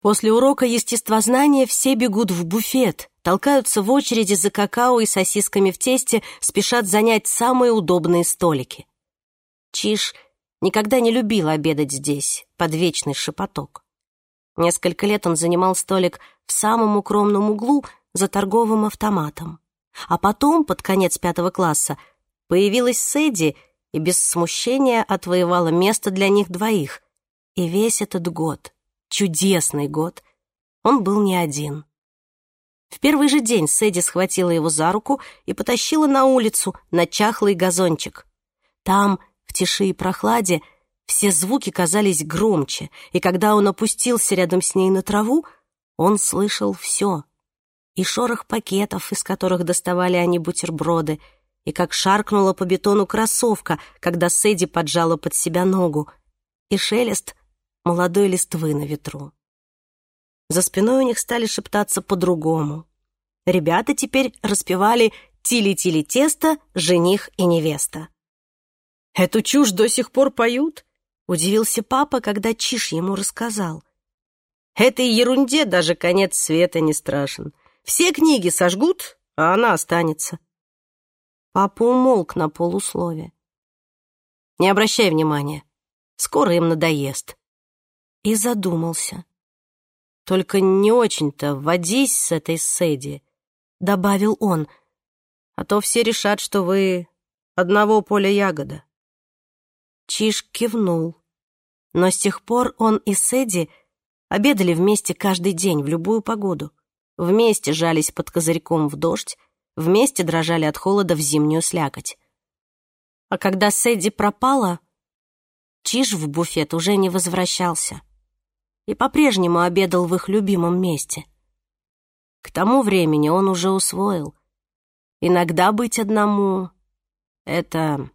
После урока естествознания все бегут в буфет, толкаются в очереди за какао и сосисками в тесте, спешат занять самые удобные столики. Чиж никогда не любил обедать здесь, под вечный шепоток. Несколько лет он занимал столик в самом укромном углу за торговым автоматом. А потом, под конец пятого класса, появилась Сэдди и без смущения отвоевала место для них двоих. И весь этот год — чудесный год, он был не один. В первый же день Сэдди схватила его за руку и потащила на улицу, на чахлый газончик. Там, в тиши и прохладе, все звуки казались громче, и когда он опустился рядом с ней на траву, он слышал все. И шорох пакетов, из которых доставали они бутерброды, и как шаркнула по бетону кроссовка, когда Сэдди поджала под себя ногу, и шелест — молодой листвы на ветру. За спиной у них стали шептаться по-другому. Ребята теперь распевали «Тили-тили тесто, жених и невеста». «Эту чушь до сих пор поют?» — удивился папа, когда Чиш ему рассказал. «Этой ерунде даже конец света не страшен. Все книги сожгут, а она останется». Папа умолк на полуслове. «Не обращай внимания. Скоро им надоест», и задумался. «Только не очень-то водись с этой Сэдди», — добавил он, «а то все решат, что вы одного поля ягода». Чиж кивнул, но с тех пор он и Сэдди обедали вместе каждый день в любую погоду, вместе жались под козырьком в дождь, вместе дрожали от холода в зимнюю слякоть. А когда Сэдди пропала, Чиж в буфет уже не возвращался и по-прежнему обедал в их любимом месте. К тому времени он уже усвоил. Иногда быть одному — это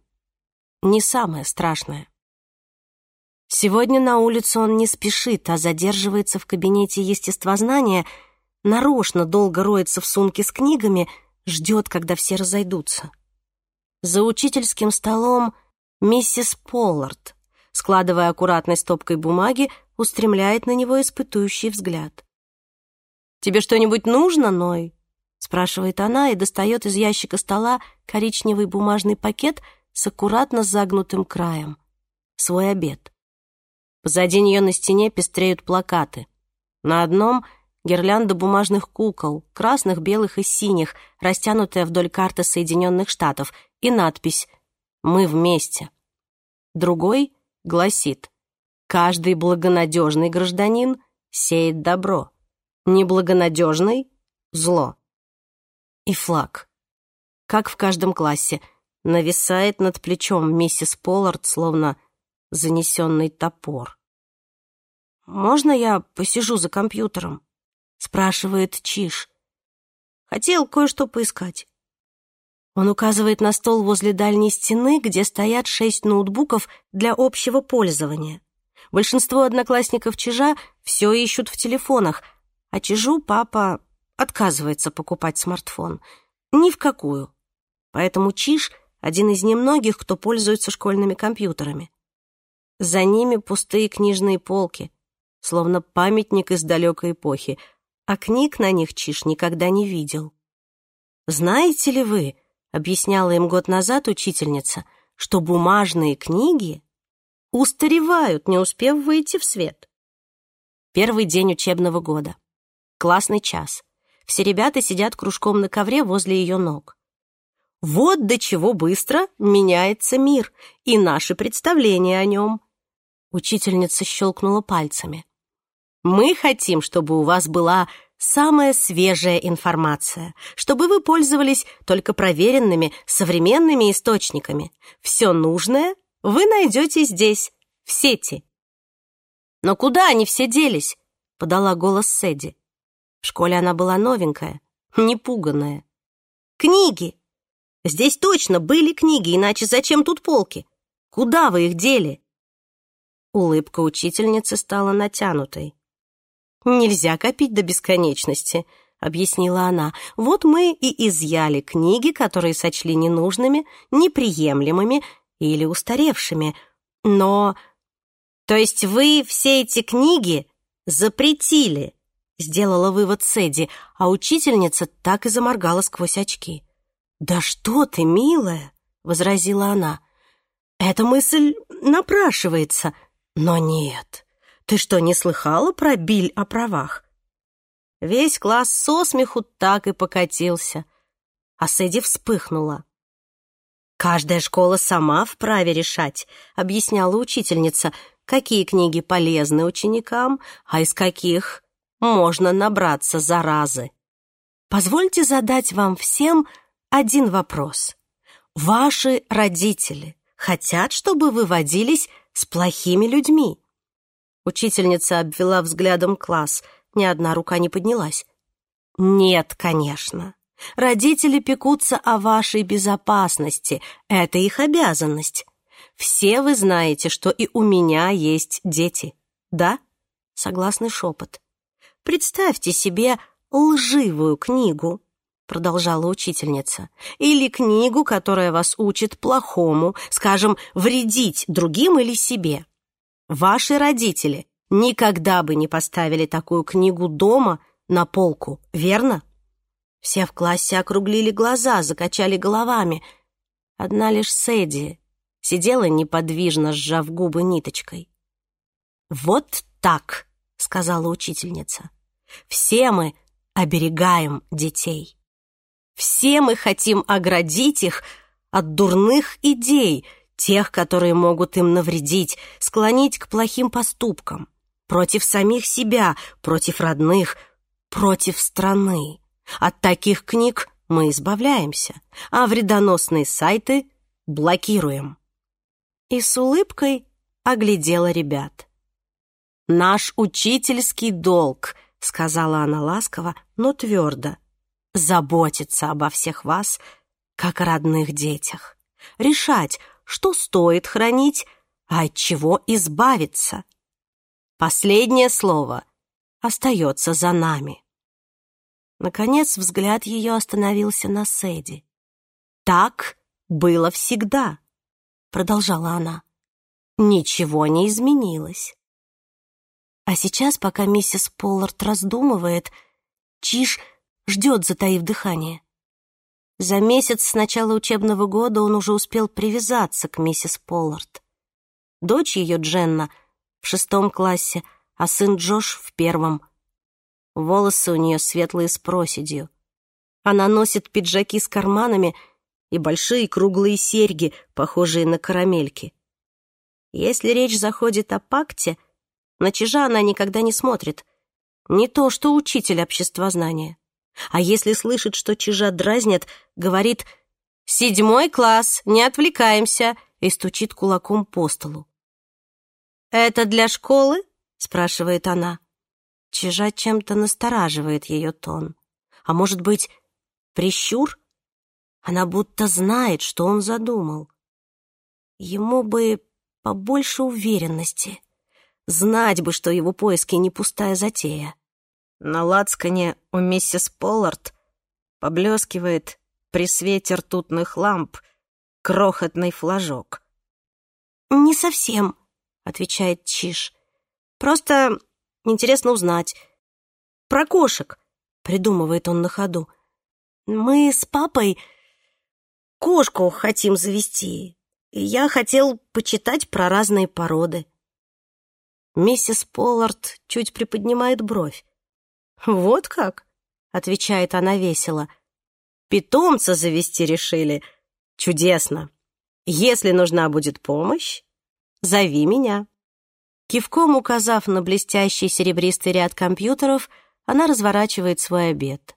не самое страшное. Сегодня на улицу он не спешит, а задерживается в кабинете естествознания, нарочно долго роется в сумке с книгами, ждет, когда все разойдутся. За учительским столом миссис Поллард, складывая аккуратной стопкой бумаги, устремляет на него испытующий взгляд. «Тебе что-нибудь нужно, Ной?» — спрашивает она и достает из ящика стола коричневый бумажный пакет с аккуратно загнутым краем. Свой обед. Позади нее на стене пестреют плакаты. На одном — гирлянда бумажных кукол, красных, белых и синих, растянутая вдоль карты Соединенных Штатов, и надпись «Мы вместе». Другой гласит — Каждый благонадежный гражданин сеет добро, неблагонадежный — зло. И флаг. Как в каждом классе, нависает над плечом миссис Поллард, словно занесенный топор. «Можно я посижу за компьютером?» — спрашивает Чиш. «Хотел кое-что поискать». Он указывает на стол возле дальней стены, где стоят шесть ноутбуков для общего пользования. Большинство одноклассников Чижа все ищут в телефонах, а Чижу папа отказывается покупать смартфон. Ни в какую. Поэтому Чиж — один из немногих, кто пользуется школьными компьютерами. За ними пустые книжные полки, словно памятник из далекой эпохи, а книг на них Чиж никогда не видел. «Знаете ли вы, — объясняла им год назад учительница, — что бумажные книги устаревают, не успев выйти в свет. Первый день учебного года. Классный час. Все ребята сидят кружком на ковре возле ее ног. Вот до чего быстро меняется мир и наши представления о нем. Учительница щелкнула пальцами. Мы хотим, чтобы у вас была самая свежая информация, чтобы вы пользовались только проверенными, современными источниками. Все нужное вы найдете здесь, в сети». «Но куда они все делись?» — подала голос Сэдди. В школе она была новенькая, непуганная. «Книги! Здесь точно были книги, иначе зачем тут полки? Куда вы их дели?» Улыбка учительницы стала натянутой. «Нельзя копить до бесконечности», — объяснила она. «Вот мы и изъяли книги, которые сочли ненужными, неприемлемыми или устаревшими, но... То есть вы все эти книги запретили? Сделала вывод Сэдди, а учительница так и заморгала сквозь очки. «Да что ты, милая!» — возразила она. «Эта мысль напрашивается, но нет. Ты что, не слыхала про Биль о правах?» Весь класс со смеху так и покатился. А Сэдди вспыхнула. Каждая школа сама вправе решать, объясняла учительница, какие книги полезны ученикам, а из каких можно набраться заразы. Позвольте задать вам всем один вопрос. Ваши родители хотят, чтобы вы водились с плохими людьми? Учительница обвела взглядом класс, ни одна рука не поднялась. Нет, конечно. Родители пекутся о вашей безопасности. Это их обязанность. Все вы знаете, что и у меня есть дети. Да? Согласный шепот. Представьте себе лживую книгу, продолжала учительница, или книгу, которая вас учит плохому, скажем, вредить другим или себе. Ваши родители никогда бы не поставили такую книгу дома на полку, верно? Все в классе округлили глаза, закачали головами. Одна лишь Сэдди сидела неподвижно, сжав губы ниточкой. «Вот так!» — сказала учительница. «Все мы оберегаем детей. Все мы хотим оградить их от дурных идей, тех, которые могут им навредить, склонить к плохим поступкам, против самих себя, против родных, против страны. От таких книг мы избавляемся, а вредоносные сайты блокируем. И с улыбкой оглядела ребят. «Наш учительский долг», — сказала она ласково, но твердо, «заботиться обо всех вас, как о родных детях, решать, что стоит хранить, а от чего избавиться. Последнее слово остается за нами». Наконец взгляд ее остановился на Сэдди. «Так было всегда», — продолжала она. «Ничего не изменилось». А сейчас, пока миссис Поллард раздумывает, Чиж ждет, затаив дыхание. За месяц с начала учебного года он уже успел привязаться к миссис Поллард. Дочь ее, Дженна, в шестом классе, а сын Джош в первом — Волосы у нее светлые с проседью. Она носит пиджаки с карманами и большие круглые серьги, похожие на карамельки. Если речь заходит о пакте, на чижа она никогда не смотрит. Не то, что учитель обществознания. А если слышит, что чижа дразнят, говорит «Седьмой класс, не отвлекаемся!» и стучит кулаком по столу. «Это для школы?» — спрашивает она чижа чем-то настораживает ее тон. А может быть, прищур? Она будто знает, что он задумал. Ему бы побольше уверенности. Знать бы, что его поиски не пустая затея. На лацкане у миссис Поллард поблескивает при свете ртутных ламп крохотный флажок. «Не совсем», — отвечает Чиж, «Просто Интересно узнать. Про кошек, придумывает он на ходу. Мы с папой кошку хотим завести. Я хотел почитать про разные породы. Миссис Поллард чуть приподнимает бровь. «Вот как?» — отвечает она весело. «Питомца завести решили. Чудесно. Если нужна будет помощь, зови меня». Кивком указав на блестящий серебристый ряд компьютеров, она разворачивает свой обед.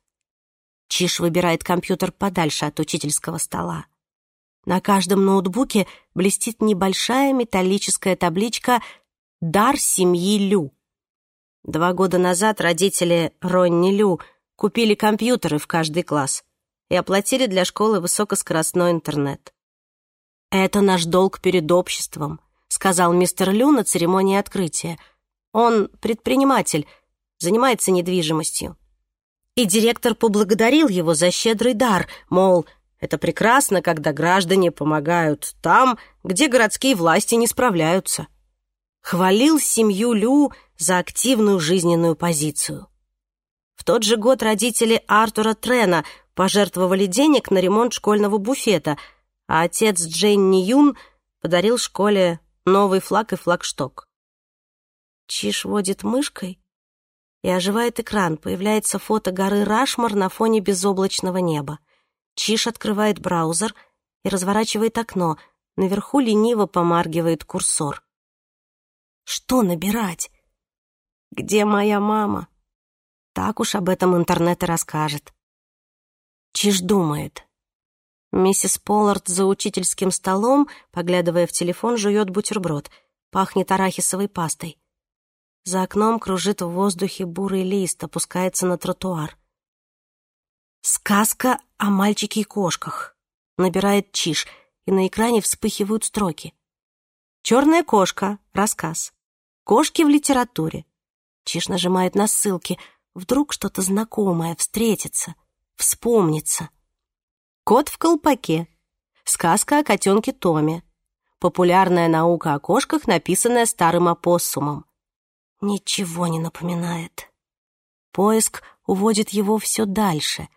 Чиш выбирает компьютер подальше от учительского стола. На каждом ноутбуке блестит небольшая металлическая табличка «Дар семьи Лю». Два года назад родители Ронни Лю купили компьютеры в каждый класс и оплатили для школы высокоскоростной интернет. «Это наш долг перед обществом», сказал мистер Лю на церемонии открытия. «Он предприниматель, занимается недвижимостью». И директор поблагодарил его за щедрый дар, мол, это прекрасно, когда граждане помогают там, где городские власти не справляются. Хвалил семью Лю за активную жизненную позицию. В тот же год родители Артура Трена пожертвовали денег на ремонт школьного буфета, а отец Дженни Юн подарил школе новый флаг и флагшток. Чиш водит мышкой, и оживает экран. Появляется фото горы Рашмар на фоне безоблачного неба. Чиш открывает браузер и разворачивает окно. Наверху лениво помаргивает курсор. Что набирать? Где моя мама? Так уж об этом интернет и расскажет. Чиш думает. Миссис Поллард за учительским столом, поглядывая в телефон, жует бутерброд. Пахнет арахисовой пастой. За окном кружит в воздухе бурый лист, опускается на тротуар. «Сказка о мальчике и кошках», — набирает Чиш, и на экране вспыхивают строки. «Черная кошка. Рассказ. Кошки в литературе». Чиш нажимает на ссылки. Вдруг что-то знакомое встретится, вспомнится. Кот в колпаке. Сказка о котенке Томе. Популярная наука о кошках, написанная старым опоссумом. Ничего не напоминает. Поиск уводит его все дальше.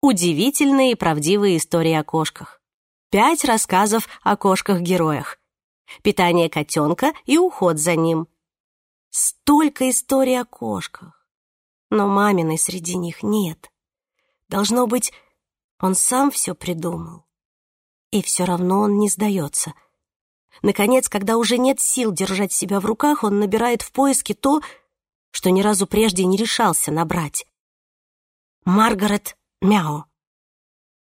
Удивительные и правдивые истории о кошках. Пять рассказов о кошках-героях. Питание котенка и уход за ним. Столько историй о кошках. Но маминой среди них нет. Должно быть, он сам все придумал. И все равно он не сдается. Наконец, когда уже нет сил держать себя в руках, он набирает в поиске то, что ни разу прежде не решался набрать. Маргарет Мяо.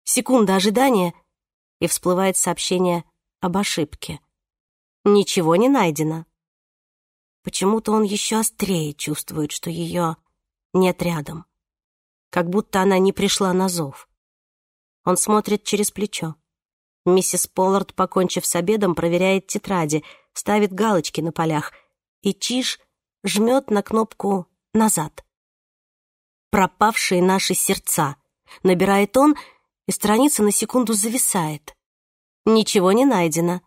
Секунда ожидания, и всплывает сообщение об ошибке. Ничего не найдено. Почему-то он еще острее чувствует, что ее нет рядом. Как будто она не пришла на зов. Он смотрит через плечо. Миссис Поллард, покончив с обедом, проверяет тетради, ставит галочки на полях, и Чиж жмет на кнопку «назад». «Пропавшие наши сердца», — набирает он, и страница на секунду зависает. Ничего не найдено.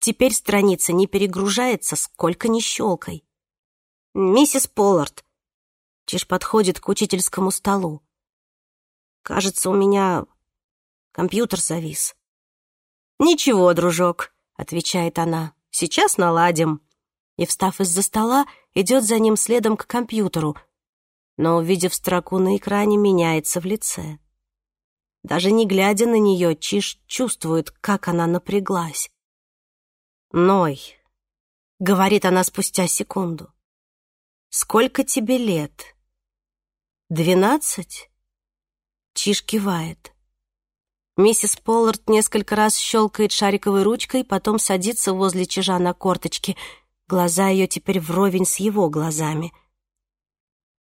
Теперь страница не перегружается, сколько ни щелкой. «Миссис Поллард!» Чиж подходит к учительскому столу. «Кажется, у меня компьютер завис. «Ничего, дружок», — отвечает она, — «сейчас наладим». И, встав из-за стола, идет за ним следом к компьютеру, но, увидев строку на экране, меняется в лице. Даже не глядя на нее, Чиш чувствует, как она напряглась. «Ной», — говорит она спустя секунду, — «сколько тебе лет?» «Двенадцать?» Чиш кивает. Миссис Поллард несколько раз щелкает шариковой ручкой, потом садится возле чижа на корточке. Глаза ее теперь вровень с его глазами.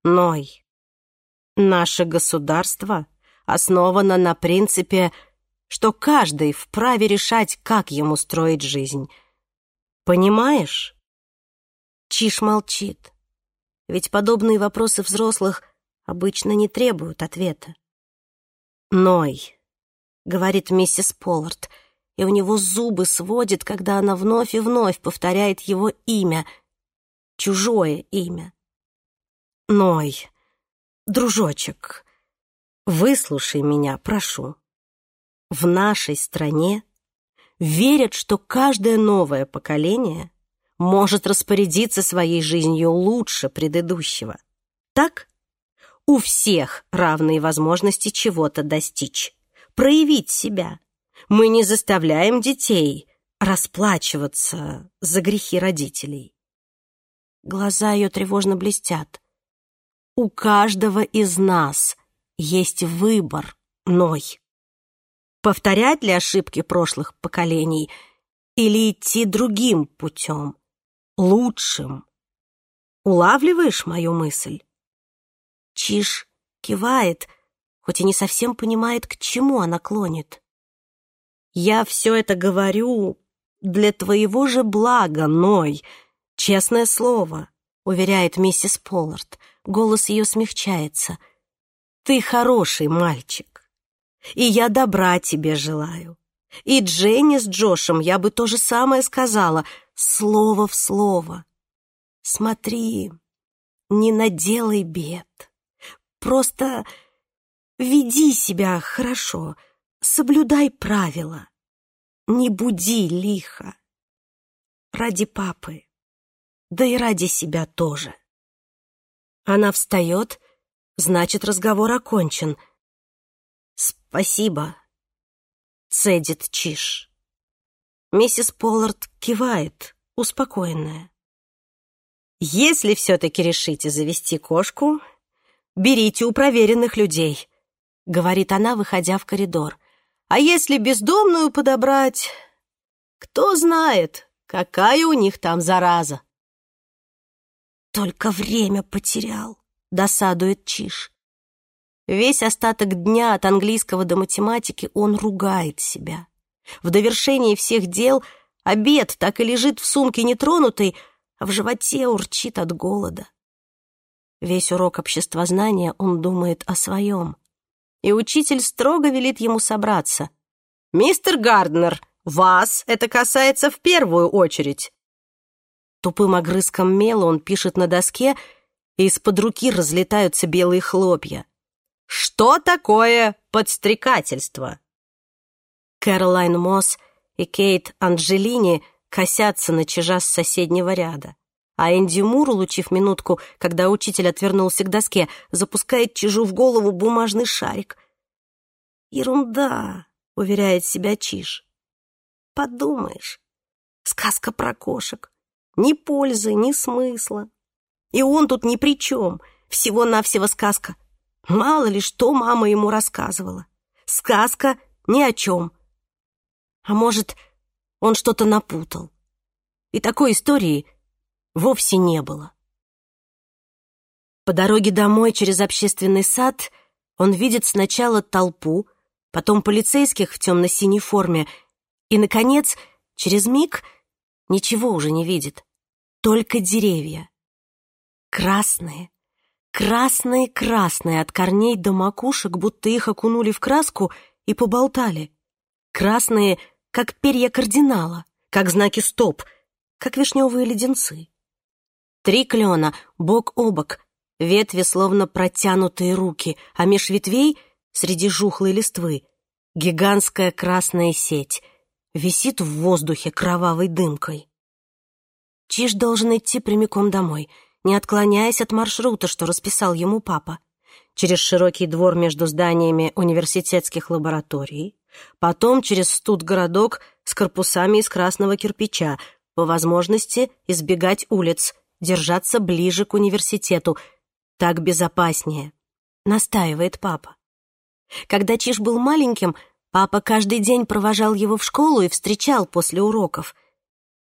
Ной. Наше государство основано на принципе, что каждый вправе решать, как ему строить жизнь. Понимаешь? Чиж молчит. Ведь подобные вопросы взрослых обычно не требуют ответа. Ной. — говорит миссис Поллард, и у него зубы сводит, когда она вновь и вновь повторяет его имя, чужое имя. «Ной, дружочек, выслушай меня, прошу. В нашей стране верят, что каждое новое поколение может распорядиться своей жизнью лучше предыдущего. Так? У всех равные возможности чего-то достичь проявить себя. Мы не заставляем детей расплачиваться за грехи родителей. Глаза ее тревожно блестят. У каждого из нас есть выбор, Ной. Повторять ли ошибки прошлых поколений или идти другим путем, лучшим? Улавливаешь мою мысль? Чиж кивает — хоть и не совсем понимает, к чему она клонит. «Я все это говорю для твоего же блага, Ной, честное слово», — уверяет миссис Поллард. Голос ее смягчается. «Ты хороший мальчик, и я добра тебе желаю. И Дженни с Джошем я бы то же самое сказала, слово в слово. Смотри, не наделай бед. Просто Веди себя хорошо, соблюдай правила. Не буди лихо. Ради папы, да и ради себя тоже. Она встает, значит, разговор окончен. Спасибо, цедит Чиш. Миссис Поллард кивает, успокоенная. Если все-таки решите завести кошку, берите у проверенных людей. — говорит она, выходя в коридор. «А если бездомную подобрать? Кто знает, какая у них там зараза?» «Только время потерял», — досадует Чиш. Весь остаток дня от английского до математики он ругает себя. В довершении всех дел обед так и лежит в сумке нетронутый, а в животе урчит от голода. Весь урок обществознания он думает о своем — и учитель строго велит ему собраться. «Мистер Гарднер, вас это касается в первую очередь!» Тупым огрызком мела он пишет на доске, и из-под руки разлетаются белые хлопья. «Что такое подстрекательство?» Кэролайн Мосс и Кейт Анджелини косятся на чижа с соседнего ряда а Энди Мур, улучив минутку, когда учитель отвернулся к доске, запускает Чижу в голову бумажный шарик. «Ерунда», — уверяет себя Чиж. «Подумаешь, сказка про кошек. Ни пользы, ни смысла. И он тут ни при чем, всего-навсего сказка. Мало ли что мама ему рассказывала. Сказка ни о чем. А может, он что-то напутал. И такой истории — вовсе не было. По дороге домой через общественный сад он видит сначала толпу, потом полицейских в темно-синей форме и, наконец, через миг ничего уже не видит, только деревья. Красные, красные-красные от корней до макушек, будто их окунули в краску и поболтали. Красные, как перья кардинала, как знаки «стоп», как вишневые леденцы. Три клена, бок о бок, ветви словно протянутые руки, а меж ветвей, среди жухлой листвы, гигантская красная сеть висит в воздухе кровавой дымкой. Чиж должен идти прямиком домой, не отклоняясь от маршрута, что расписал ему папа. Через широкий двор между зданиями университетских лабораторий, потом через студгородок с корпусами из красного кирпича, по возможности избегать улиц, держаться ближе к университету. Так безопаснее», — настаивает папа. Когда Чиж был маленьким, папа каждый день провожал его в школу и встречал после уроков.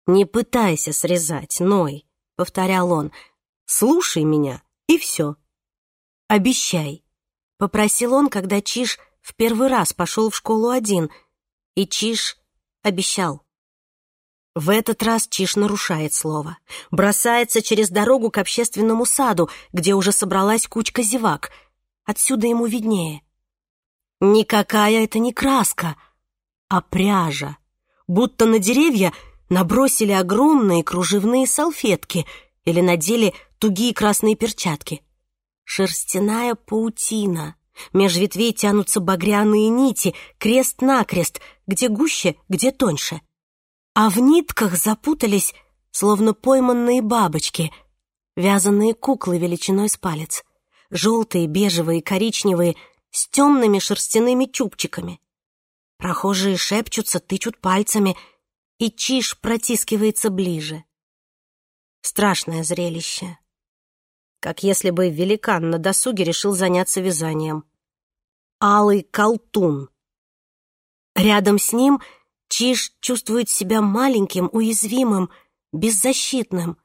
«Не пытайся срезать, Ной», — повторял он. «Слушай меня, и все». «Обещай», — попросил он, когда Чиж в первый раз пошел в школу один, и Чиж обещал. В этот раз Чиш нарушает слово, бросается через дорогу к общественному саду, где уже собралась кучка зевак. Отсюда ему виднее. Никакая это не краска, а пряжа. Будто на деревья набросили огромные кружевные салфетки или надели тугие красные перчатки. Шерстяная паутина. Меж ветвей тянутся багряные нити, крест-накрест, где гуще, где тоньше а в нитках запутались, словно пойманные бабочки, вязаные куклы величиной с палец, желтые, бежевые, коричневые, с темными шерстяными чубчиками. Прохожие шепчутся, тычут пальцами, и чиж протискивается ближе. Страшное зрелище. Как если бы великан на досуге решил заняться вязанием. Алый колтун. Рядом с ним — Чиж чувствует себя маленьким, уязвимым, беззащитным.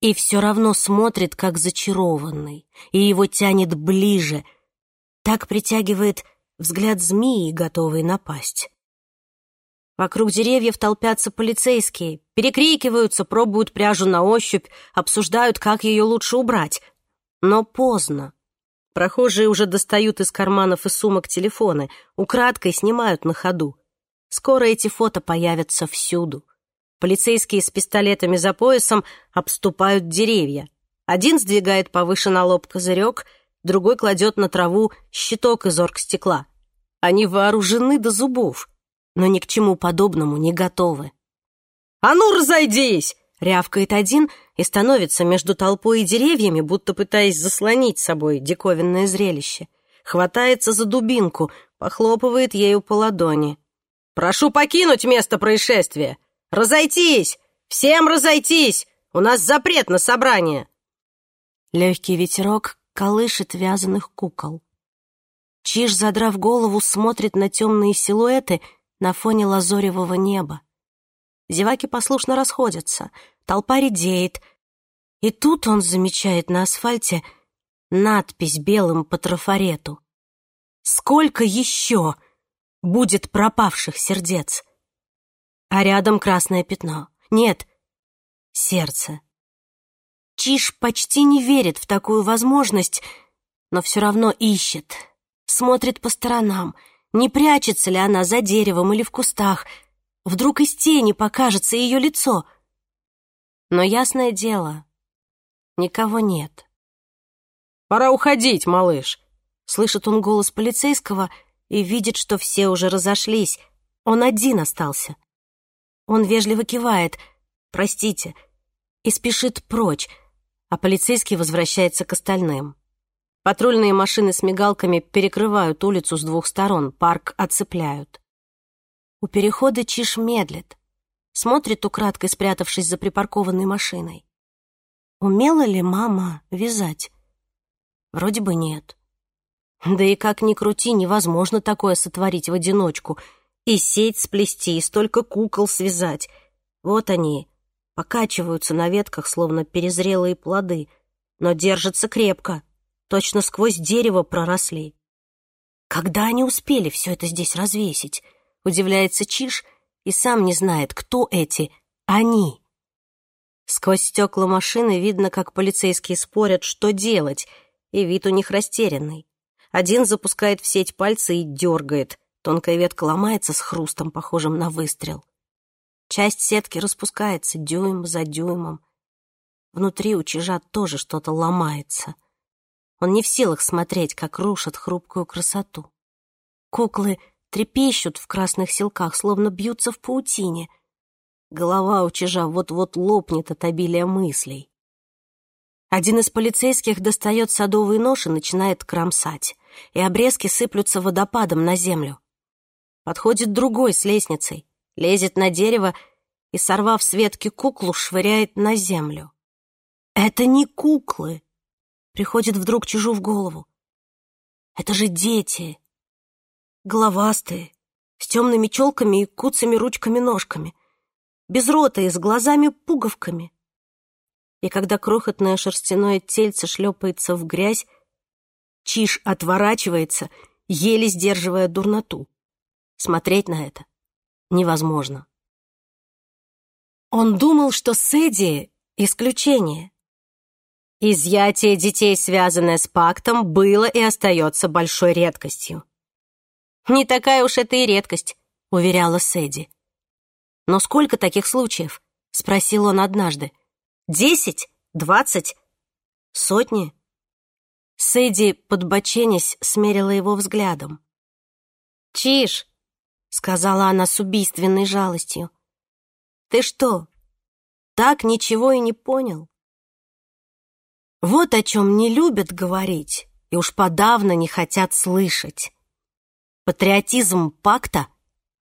И все равно смотрит, как зачарованный, и его тянет ближе. Так притягивает взгляд змеи, готовый напасть. Вокруг деревьев толпятся полицейские, перекрикиваются, пробуют пряжу на ощупь, обсуждают, как ее лучше убрать. Но поздно. Прохожие уже достают из карманов и сумок телефоны, украдкой снимают на ходу. Скоро эти фото появятся всюду. Полицейские с пистолетами за поясом обступают деревья. Один сдвигает повыше на лоб козырек, другой кладет на траву щиток из оргстекла. Они вооружены до зубов, но ни к чему подобному не готовы. «А ну, разойдись!» — рявкает один и становится между толпой и деревьями, будто пытаясь заслонить собой диковинное зрелище. Хватается за дубинку, похлопывает ею по ладони — Прошу покинуть место происшествия! Разойтись! Всем разойтись! У нас запрет на собрание!» Легкий ветерок колышет вязаных кукол. Чиж, задрав голову, смотрит на темные силуэты на фоне лазоревого неба. Зеваки послушно расходятся, толпа редеет. И тут он замечает на асфальте надпись белым по трафарету. «Сколько еще?» будет пропавших сердец. А рядом красное пятно. Нет, сердце. Чиж почти не верит в такую возможность, но все равно ищет, смотрит по сторонам, не прячется ли она за деревом или в кустах. Вдруг из тени покажется ее лицо. Но ясное дело, никого нет. «Пора уходить, малыш!» — слышит он голос полицейского — и видит, что все уже разошлись. Он один остался. Он вежливо кивает «Простите» и спешит прочь, а полицейский возвращается к остальным. Патрульные машины с мигалками перекрывают улицу с двух сторон, парк оцепляют. У перехода Чиш медлит, смотрит украдкой, спрятавшись за припаркованной машиной. Умела ли мама вязать? Вроде бы нет. Да и как ни крути, невозможно такое сотворить в одиночку. И сеть сплести, и столько кукол связать. Вот они, покачиваются на ветках, словно перезрелые плоды, но держатся крепко, точно сквозь дерево проросли. Когда они успели все это здесь развесить? Удивляется Чиш и сам не знает, кто эти «они». Сквозь стекла машины видно, как полицейские спорят, что делать, и вид у них растерянный. Один запускает в сеть пальцы и дергает. Тонкая ветка ломается с хрустом, похожим на выстрел. Часть сетки распускается дюйм за дюймом. Внутри у чижа тоже что-то ломается. Он не в силах смотреть, как рушат хрупкую красоту. Куклы трепещут в красных силках, словно бьются в паутине. Голова у чижа вот-вот лопнет от обилия мыслей. Один из полицейских достает садовый нож и начинает кромсать, и обрезки сыплются водопадом на землю. Подходит другой с лестницей, лезет на дерево и, сорвав с ветки куклу, швыряет на землю. «Это не куклы!» — приходит вдруг чужу в голову. «Это же дети!» Головастые, с темными челками и куцами ручками-ножками, без рта и с глазами-пуговками и когда крохотное шерстяное тельце шлепается в грязь, Чиж отворачивается, еле сдерживая дурноту. Смотреть на это невозможно. Он думал, что Сэдди — исключение. Изъятие детей, связанное с пактом, было и остается большой редкостью. «Не такая уж это и редкость», — уверяла Сэдди. «Но сколько таких случаев?» — спросил он однажды. Десять, двадцать, сотни. Сэдди, подбоченясь, смерила его взглядом. Чиш, — сказала она с убийственной жалостью. «Ты что, так ничего и не понял?» Вот о чем не любят говорить и уж подавно не хотят слышать. Патриотизм пакта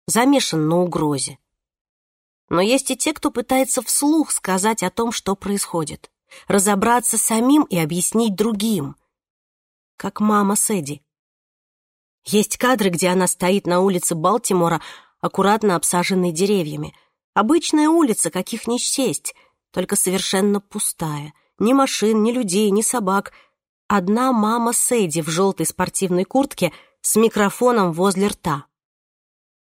замешан на угрозе. Но есть и те, кто пытается вслух сказать о том, что происходит, разобраться самим и объяснить другим. Как мама Сэдди. Есть кадры, где она стоит на улице Балтимора, аккуратно обсаженной деревьями. Обычная улица, каких не счесть, только совершенно пустая. Ни машин, ни людей, ни собак. Одна мама Сэдди в желтой спортивной куртке с микрофоном возле рта.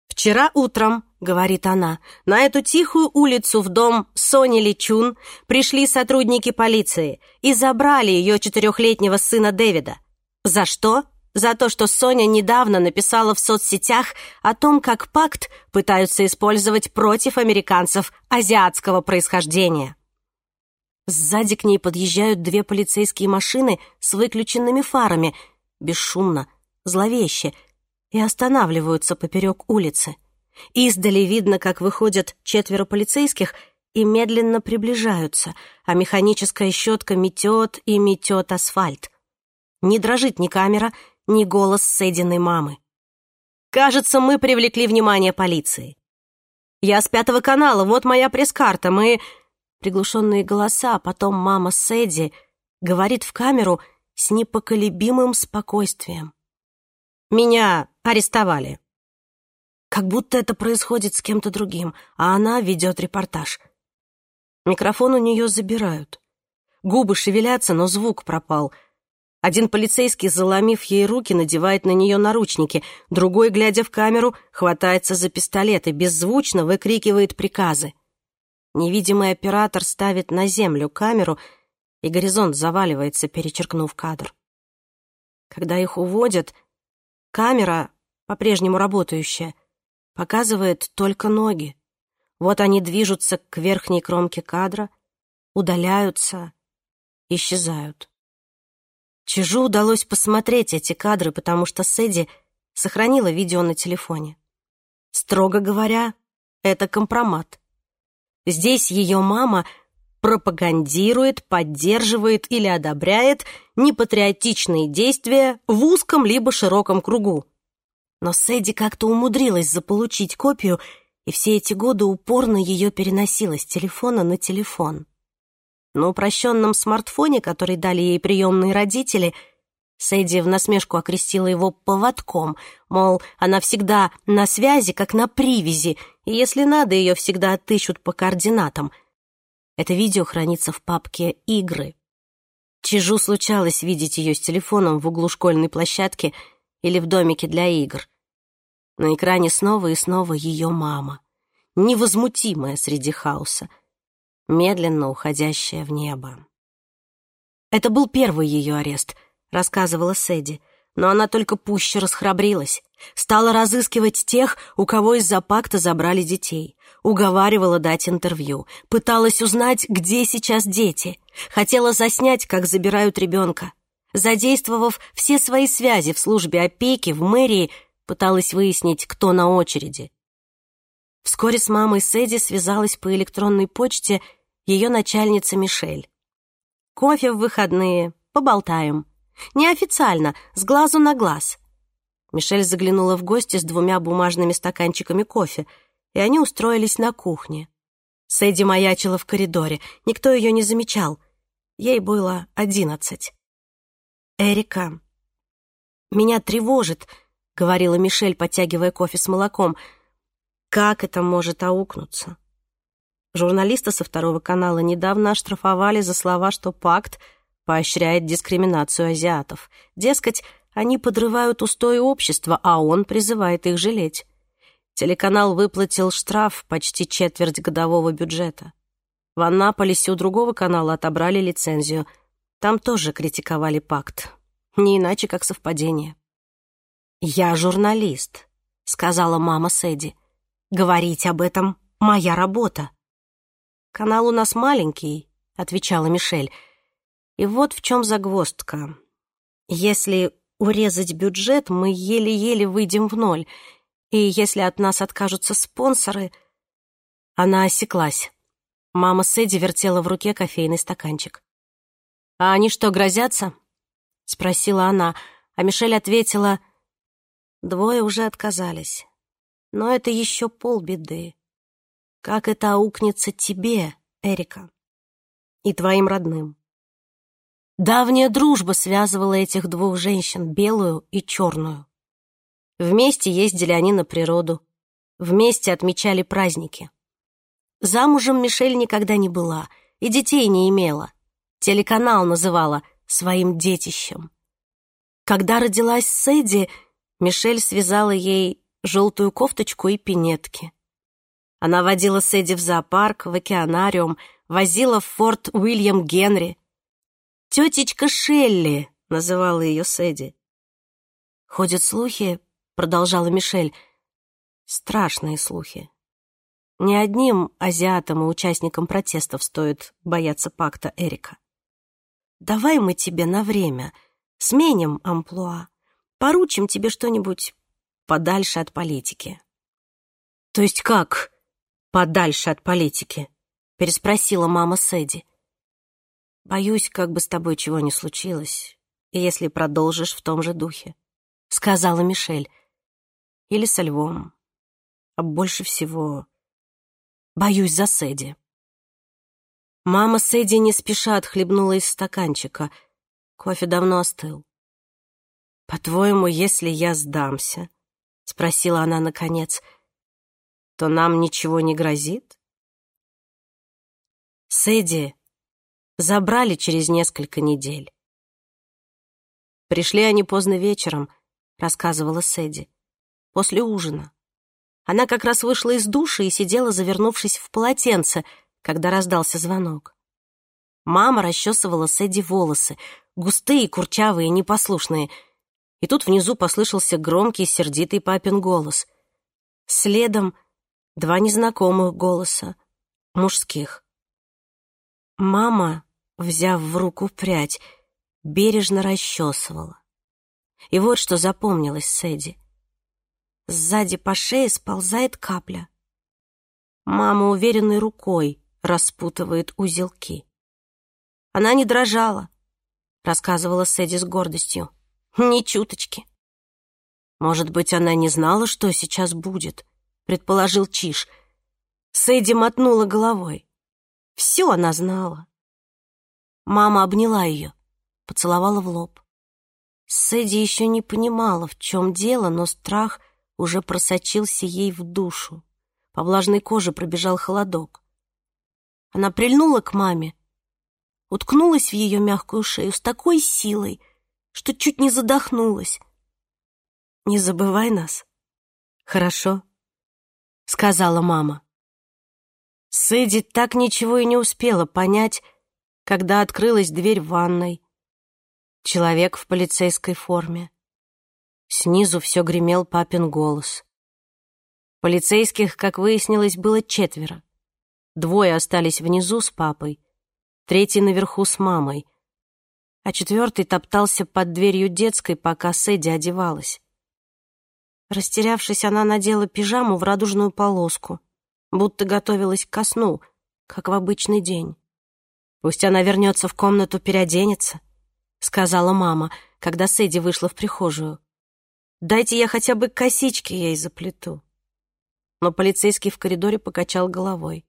«Вчера утром говорит она. На эту тихую улицу в дом Сони Личун пришли сотрудники полиции и забрали ее четырехлетнего сына Дэвида. За что? За то, что Соня недавно написала в соцсетях о том, как пакт пытаются использовать против американцев азиатского происхождения. Сзади к ней подъезжают две полицейские машины с выключенными фарами, бесшумно, зловеще, и останавливаются поперек улицы. Издали видно, как выходят четверо полицейских и медленно приближаются, а механическая щетка метет и метет асфальт. Не дрожит ни камера, ни голос Сэдиной мамы. «Кажется, мы привлекли внимание полиции». «Я с пятого канала, вот моя пресс-карта, мы...» Приглушенные голоса, а потом мама Сэдди говорит в камеру с непоколебимым спокойствием. «Меня арестовали» как будто это происходит с кем-то другим, а она ведет репортаж. Микрофон у нее забирают. Губы шевелятся, но звук пропал. Один полицейский, заломив ей руки, надевает на нее наручники, другой, глядя в камеру, хватается за пистолет и беззвучно выкрикивает приказы. Невидимый оператор ставит на землю камеру, и горизонт заваливается, перечеркнув кадр. Когда их уводят, камера, по-прежнему работающая, показывает только ноги. Вот они движутся к верхней кромке кадра, удаляются, исчезают. Чижу удалось посмотреть эти кадры, потому что Сэдди сохранила видео на телефоне. Строго говоря, это компромат. Здесь ее мама пропагандирует, поддерживает или одобряет непатриотичные действия в узком либо широком кругу, но Сэдди как-то умудрилась заполучить копию, и все эти годы упорно ее переносила с телефона на телефон. На упрощенном смартфоне, который дали ей приемные родители, Сэдди в насмешку окрестила его поводком, мол, она всегда на связи, как на привязи, и если надо, ее всегда отыщут по координатам. Это видео хранится в папке «Игры». Чижу случалось видеть ее с телефоном в углу школьной площадки — или в домике для игр. На экране снова и снова ее мама, невозмутимая среди хаоса, медленно уходящая в небо. «Это был первый ее арест», — рассказывала Сэдди, но она только пуще расхрабрилась, стала разыскивать тех, у кого из-за пакта забрали детей, уговаривала дать интервью, пыталась узнать, где сейчас дети, хотела заснять, как забирают ребенка задействовав все свои связи в службе опеки, в мэрии, пыталась выяснить, кто на очереди. Вскоре с мамой Сэдди связалась по электронной почте ее начальница Мишель. «Кофе в выходные, поболтаем. Неофициально, с глазу на глаз». Мишель заглянула в гости с двумя бумажными стаканчиками кофе, и они устроились на кухне. Сэдди маячила в коридоре, никто ее не замечал. Ей было одиннадцать. «Эрика, меня тревожит», — говорила Мишель, подтягивая кофе с молоком. «Как это может аукнуться?» Журналиста со второго канала недавно оштрафовали за слова, что пакт поощряет дискриминацию азиатов. Дескать, они подрывают устои общества, а он призывает их жалеть. Телеканал выплатил штраф почти четверть годового бюджета. В Аннаполисе у другого канала отобрали лицензию — там тоже критиковали пакт. Не иначе, как совпадение. «Я журналист», — сказала мама Сэдди. «Говорить об этом — моя работа». «Канал у нас маленький», — отвечала Мишель. «И вот в чем загвоздка. Если урезать бюджет, мы еле-еле выйдем в ноль. И если от нас откажутся спонсоры...» Она осеклась. Мама Сэдди вертела в руке кофейный стаканчик. «А они что, грозятся?» — спросила она, а Мишель ответила, «Двое уже отказались. Но это еще полбеды. Как это аукнется тебе, Эрика, и твоим родным?» Давняя дружба связывала этих двух женщин, белую и черную. Вместе ездили они на природу, вместе отмечали праздники. Замужем Мишель никогда не была и детей не имела, телеканал называла своим детищем. Когда родилась Сэдди, Мишель связала ей желтую кофточку и пинетки. Она водила Сэдди в зоопарк, в океанариум, возила в форт Уильям Генри. «Тетечка Шелли», — называла ее Сэдди. «Ходят слухи», — продолжала Мишель, — «страшные слухи. Ни одним азиатам и участникам протестов стоит бояться пакта Эрика. Давай мы тебе на время сменим амплуа, поручим тебе что-нибудь подальше от политики». «То есть как подальше от политики?» — переспросила мама Сэдди. «Боюсь, как бы с тобой чего не случилось, если продолжишь в том же духе», — сказала Мишель. «Или со львом. А больше всего боюсь за Сэдди». Мама Сэдди не спеша отхлебнула из стаканчика. Кофе давно остыл. «По-твоему, если я сдамся?» — спросила она наконец. «То нам ничего не грозит?» Сэдди забрали через несколько недель. «Пришли они поздно вечером», — рассказывала Сэдди. «После ужина. Она как раз вышла из души и сидела, завернувшись в полотенце — когда раздался звонок. Мама расчесывала Сэдди волосы, густые, курчавые, непослушные. И тут внизу послышался громкий, сердитый папин голос. Следом два незнакомых голоса, мужских. Мама, взяв в руку прядь, бережно расчесывала. И вот что запомнилось Сэдди. Сзади по шее сползает капля. Мама уверенной рукой распутывает узелки. Она не дрожала, рассказывала Сэдди с гордостью. Ни чуточки. Может быть, она не знала, что сейчас будет, предположил Чиш. Сэдди мотнула головой. Все она знала. Мама обняла ее, поцеловала в лоб. Сэдди еще не понимала, в чем дело, но страх уже просочился ей в душу. По влажной коже пробежал холодок. Она прильнула к маме, уткнулась в ее мягкую шею с такой силой, что чуть не задохнулась. «Не забывай нас, хорошо?» — сказала мама. Сэдди так ничего и не успела понять, когда открылась дверь в ванной. Человек в полицейской форме. Снизу все гремел папин голос. Полицейских, как выяснилось, было четверо. Двое остались внизу с папой, третий наверху с мамой, а четвертый топтался под дверью детской, пока Сэдди одевалась. Растерявшись, она надела пижаму в радужную полоску, будто готовилась ко сну, как в обычный день. «Пусть она вернется в комнату, переоденется», — сказала мама, когда Сэдди вышла в прихожую. «Дайте я хотя бы косички ей заплету». Но полицейский в коридоре покачал головой.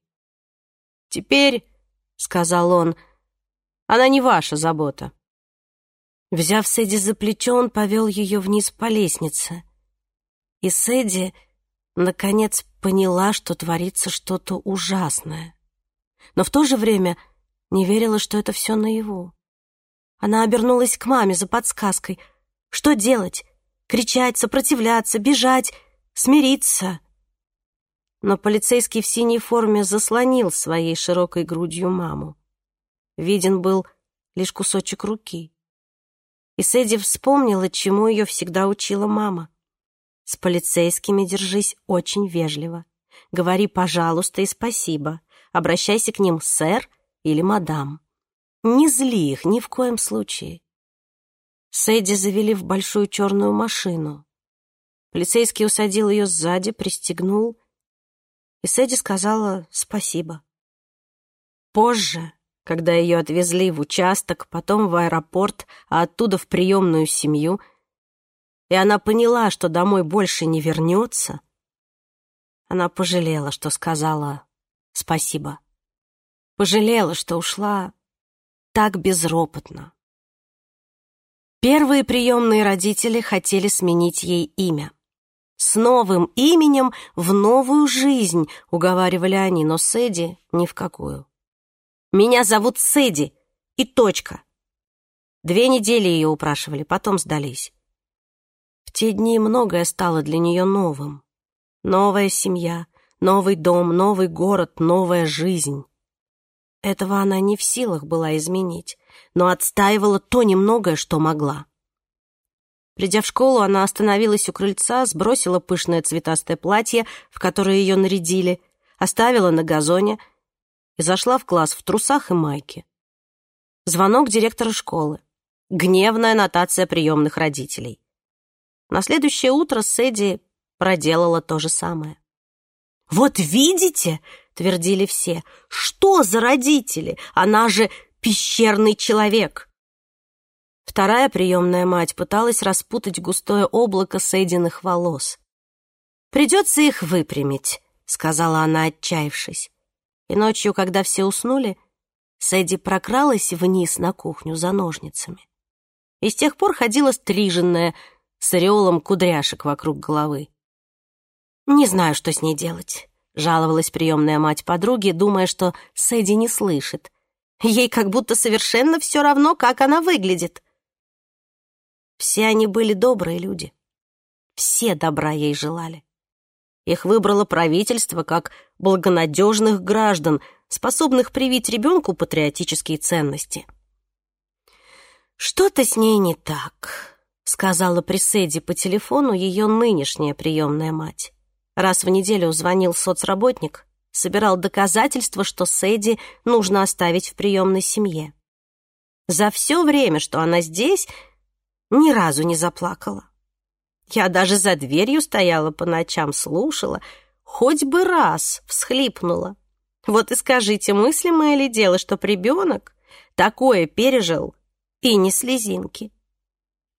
«Теперь, — сказал он, — она не ваша забота». Взяв Сэдди за плечо, он повел ее вниз по лестнице. И Сэдди, наконец, поняла, что творится что-то ужасное. Но в то же время не верила, что это все наяву. Она обернулась к маме за подсказкой. Что делать? Кричать, сопротивляться, бежать, смириться — но полицейский в синей форме заслонил своей широкой грудью маму. Виден был лишь кусочек руки. И Сэдди вспомнила, чему ее всегда учила мама. «С полицейскими держись очень вежливо. Говори «пожалуйста» и «спасибо». Обращайся к ним «сэр» или «мадам». Не зли их ни в коем случае. Сэдди завели в большую черную машину. Полицейский усадил ее сзади, пристегнул — и Сэдди сказала спасибо. Позже, когда ее отвезли в участок, потом в аэропорт, а оттуда в приемную семью, и она поняла, что домой больше не вернется, она пожалела, что сказала спасибо. Пожалела, что ушла так безропотно. Первые приемные родители хотели сменить ей имя с новым именем в новую жизнь», — уговаривали они, но Сэдди ни в какую. «Меня зовут Сэдди, и точка». Две недели ее упрашивали, потом сдались. В те дни многое стало для нее новым. Новая семья, новый дом, новый город, новая жизнь. Этого она не в силах была изменить, но отстаивала то немногое, что могла. Придя в школу, она остановилась у крыльца, сбросила пышное цветастое платье, в которое ее нарядили, оставила на газоне и зашла в класс в трусах и майке. Звонок директора школы. Гневная нотация приемных родителей. На следующее утро Сэдди проделала то же самое. «Вот видите!» — твердили все. «Что за родители? Она же пещерный человек!» Вторая приемная мать пыталась распутать густое облако соединенных волос. «Придется их выпрямить», — сказала она, отчаявшись. И ночью, когда все уснули, Сэдди прокралась вниз на кухню за ножницами. И с тех пор ходила стриженная, с ореолом кудряшек вокруг головы. «Не знаю, что с ней делать», — жаловалась приемная мать подруги, думая, что Сэдди не слышит. «Ей как будто совершенно все равно, как она выглядит». Все они были добрые люди. Все добра ей желали. Их выбрало правительство как благонадежных граждан, способных привить ребенку патриотические ценности. «Что-то с ней не так», — сказала Приседи по телефону ее нынешняя приемная мать. Раз в неделю звонил соцработник, собирал доказательства, что Сэдди нужно оставить в приемной семье. За все время, что она здесь, ни разу не заплакала. Я даже за дверью стояла по ночам, слушала, хоть бы раз всхлипнула. Вот и скажите, мыслимое ли дело, что ребенок такое пережил и не слезинки?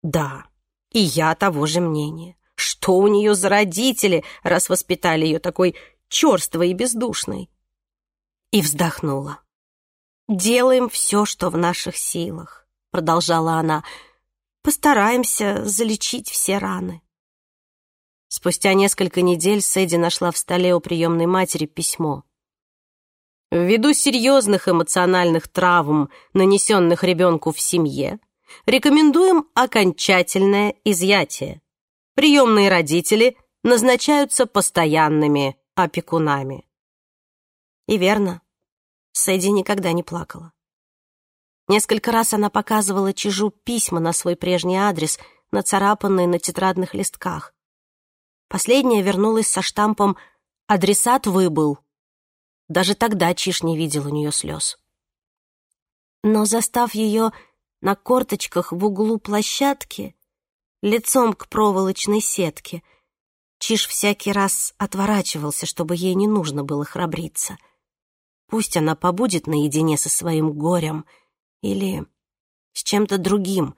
Да, и я того же мнения. Что у нее за родители, раз воспитали ее такой черствой и бездушной? И вздохнула. «Делаем все, что в наших силах», — продолжала она, — Постараемся залечить все раны. Спустя несколько недель Сэдди нашла в столе у приемной матери письмо. Ввиду серьезных эмоциональных травм, нанесенных ребенку в семье, рекомендуем окончательное изъятие. Приемные родители назначаются постоянными опекунами. И верно, Сэдди никогда не плакала. Несколько раз она показывала Чижу письма на свой прежний адрес, нацарапанные на тетрадных листках. Последняя вернулась со штампом «Адресат выбыл». Даже тогда Чиж не видел у нее слез. Но, застав ее на корточках в углу площадки, лицом к проволочной сетке, Чиж всякий раз отворачивался, чтобы ей не нужно было храбриться. Пусть она побудет наедине со своим горем — или с чем-то другим,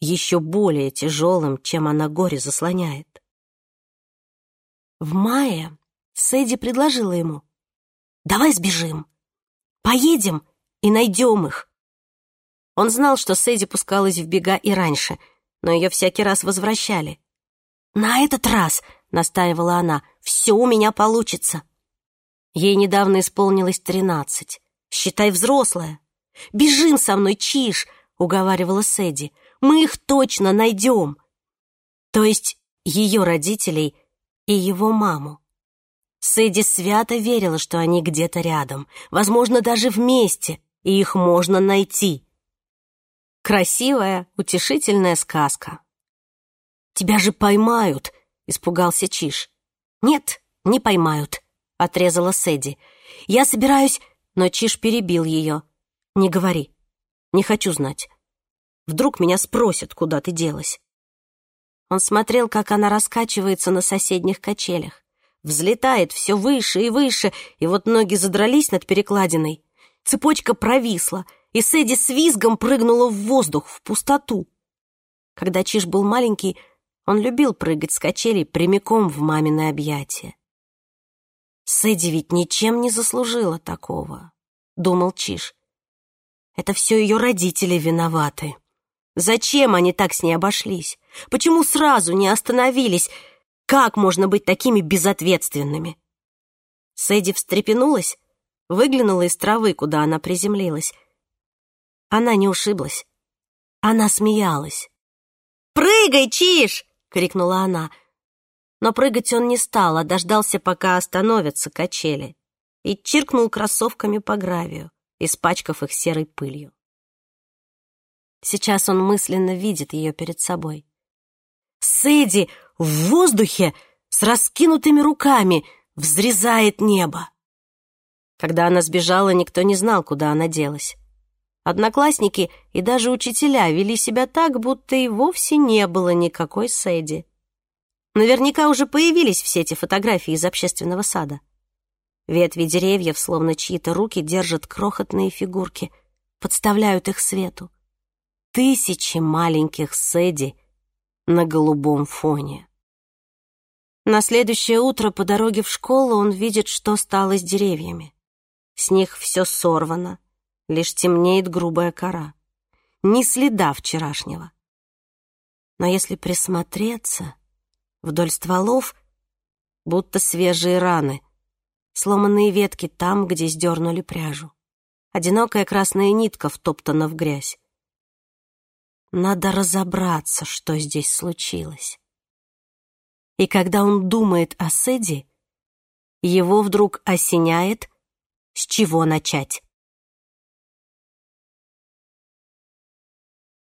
еще более тяжелым, чем она горе заслоняет. В мае Сэдди предложила ему, «Давай сбежим, поедем и найдем их». Он знал, что Сэдди пускалась в бега и раньше, но ее всякий раз возвращали. «На этот раз», — настаивала она, — «все у меня получится». Ей недавно исполнилось тринадцать. Считай, взрослая. Бежим со мной, Чиш, — уговаривала Сэдди. «Мы их точно найдем!» То есть ее родителей и его маму. Сэдди свято верила, что они где-то рядом, возможно, даже вместе, и их можно найти. Красивая, утешительная сказка. «Тебя же поймают!» — испугался Чиш. «Нет, не поймают», — отрезала Сэдди. «Я собираюсь...» Но Чиш перебил ее. Не говори. Не хочу знать. Вдруг меня спросят, куда ты делась. Он смотрел, как она раскачивается на соседних качелях. Взлетает все выше и выше, и вот ноги задрались над перекладиной. Цепочка провисла, и Сэдди с визгом прыгнула в воздух, в пустоту. Когда Чиж был маленький, он любил прыгать с качелей прямиком в мамины объятия. «Сэдди ведь ничем не заслужила такого», — думал Чиж. Это все ее родители виноваты. Зачем они так с ней обошлись? Почему сразу не остановились? Как можно быть такими безответственными?» Сэдди встрепенулась, выглянула из травы, куда она приземлилась. Она не ушиблась. Она смеялась. «Прыгай, Чиш!» — крикнула она. Но прыгать он не стал, а дождался, пока остановятся качели, и чиркнул кроссовками по гравию испачкав их серой пылью. Сейчас он мысленно видит ее перед собой. Сэдди в воздухе с раскинутыми руками взрезает небо. Когда она сбежала, никто не знал, куда она делась. Одноклассники и даже учителя вели себя так, будто и вовсе не было никакой Сэдди. Наверняка уже появились все эти фотографии из общественного сада. Ветви деревьев, словно чьи-то руки, держат крохотные фигурки, подставляют их свету. Тысячи маленьких Сэдди на голубом фоне. На следующее утро по дороге в школу он видит, что стало с деревьями. С них все сорвано, лишь темнеет грубая кора. Ни следа вчерашнего. Но если присмотреться, вдоль стволов будто свежие раны — сломанные ветки там, где сдернули пряжу. Одинокая красная нитка втоптана в грязь. Надо разобраться, что здесь случилось. И когда он думает о Сэдди, его вдруг осеняет, с чего начать.